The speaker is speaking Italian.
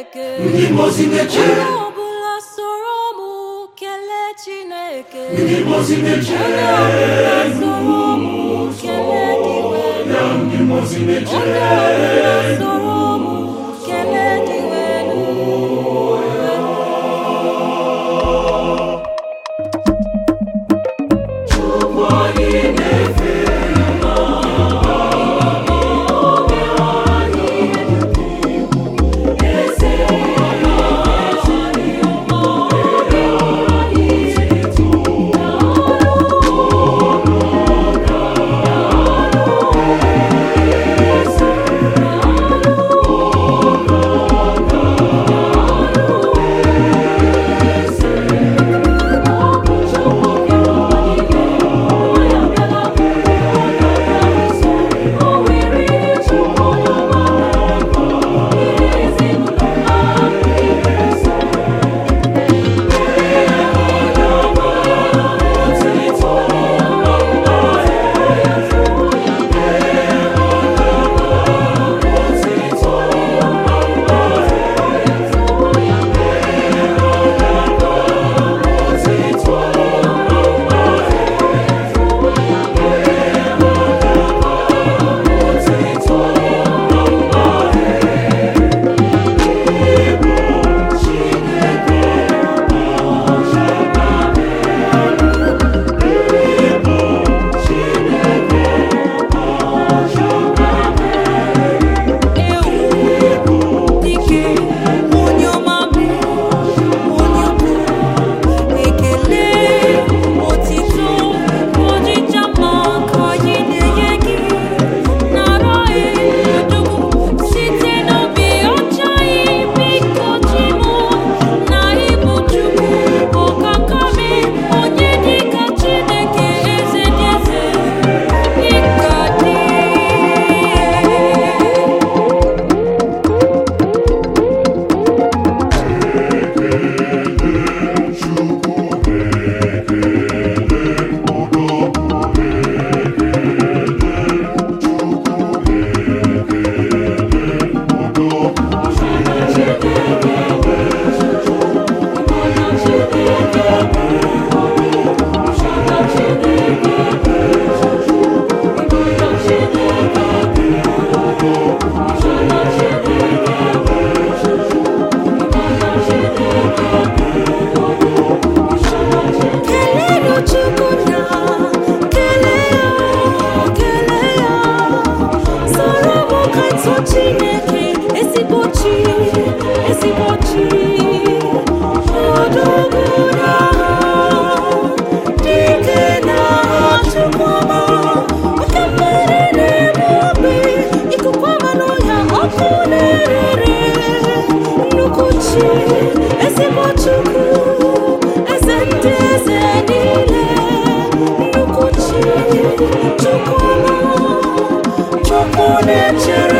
Chineke ndị mozi na-eche onye ọbụla soro mụ kelee Chineke ndị mozi na-eche onye ọbụla soro mụ kelee diwe. Ya ndị mozi na-eche Chocolate, chocolate, chocolate.